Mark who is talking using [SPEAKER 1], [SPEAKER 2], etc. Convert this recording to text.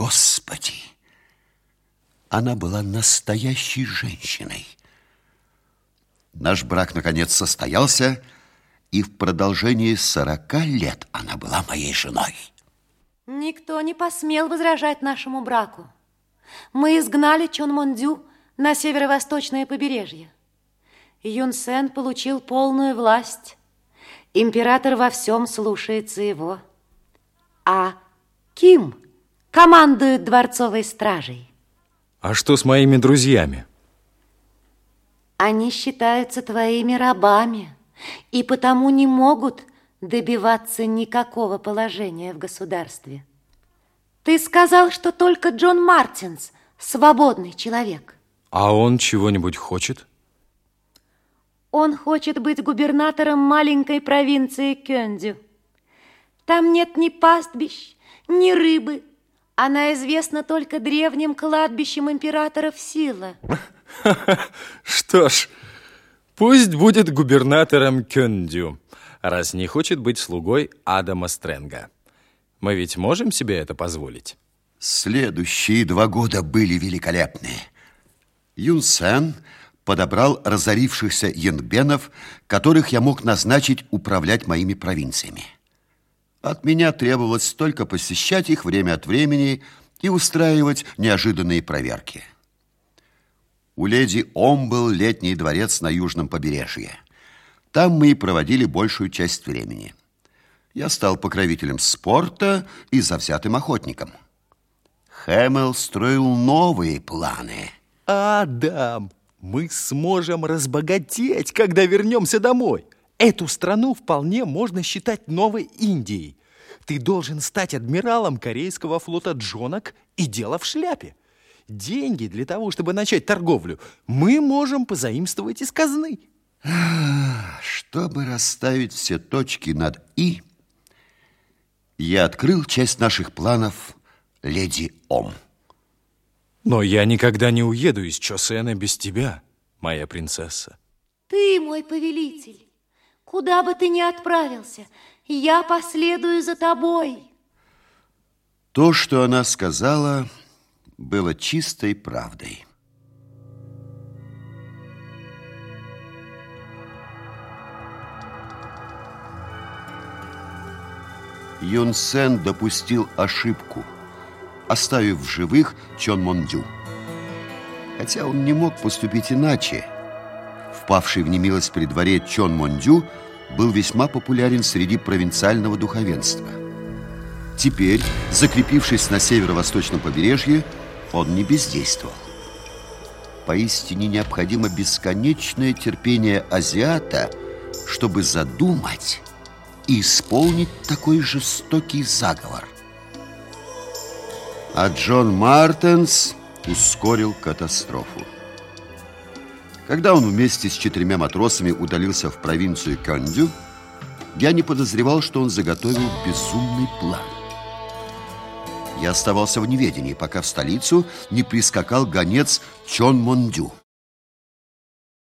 [SPEAKER 1] Господи! Она была настоящей женщиной. Наш брак, наконец, состоялся, и в продолжении сорока лет она была моей женой.
[SPEAKER 2] Никто не посмел возражать нашему браку. Мы изгнали Чон Мондю на северо-восточное побережье. Юн Сен получил полную власть. Император во всем слушается его. А Ким командует дворцовой стражей.
[SPEAKER 3] А что с моими друзьями?
[SPEAKER 2] Они считаются твоими рабами и потому не могут добиваться никакого положения в государстве. Ты сказал, что только Джон Мартинс свободный человек.
[SPEAKER 3] А он чего-нибудь хочет?
[SPEAKER 2] Он хочет быть губернатором маленькой провинции Кёндю. Там нет ни пастбищ, ни рыбы. Она известна только древним кладбищем императоров Сила.
[SPEAKER 3] Что ж, пусть будет губернатором Кёндю, раз не хочет быть слугой Адама Стрэнга. Мы ведь можем себе это позволить?
[SPEAKER 1] Следующие два года были великолепны. Юн Сен подобрал разорившихся янгбенов, которых я мог назначить управлять моими провинциями. От меня требовалось только посещать их время от времени и устраивать неожиданные проверки. У леди Ом был летний дворец на южном побережье. Там мы и проводили большую часть времени. Я стал покровителем спорта и завзятым охотником. Хэмел строил новые планы.
[SPEAKER 4] Адам, мы сможем разбогатеть, когда вернемся домой. Эту страну вполне можно считать новой Индией. Ты должен стать адмиралом корейского флота Джонок и дело в шляпе. Деньги для того, чтобы начать торговлю, мы можем позаимствовать из казны.
[SPEAKER 1] Чтобы расставить все точки над «и», я открыл часть наших планов леди Ом.
[SPEAKER 3] Но я никогда не уеду из Чосена без тебя, моя принцесса.
[SPEAKER 2] Ты мой повелитель. Куда бы ты ни отправился, я последую за тобой.
[SPEAKER 1] То, что она сказала, было чистой правдой. Юн Сен допустил ошибку, оставив в живых Чон Мондю. Хотя он не мог поступить иначе. Впавший в немилость при дворе Чон Мондю был весьма популярен среди провинциального духовенства. Теперь, закрепившись на северо-восточном побережье, он не бездействовал. Поистине необходимо бесконечное терпение азиата, чтобы задумать и исполнить такой жестокий заговор. А Джон Мартенс ускорил катастрофу. Когда он вместе с четырьмя матросами удалился в провинцию Кёндю, я не подозревал, что он заготовил безумный план. Я оставался в неведении, пока в столицу не прискакал гонец Чон Мондю –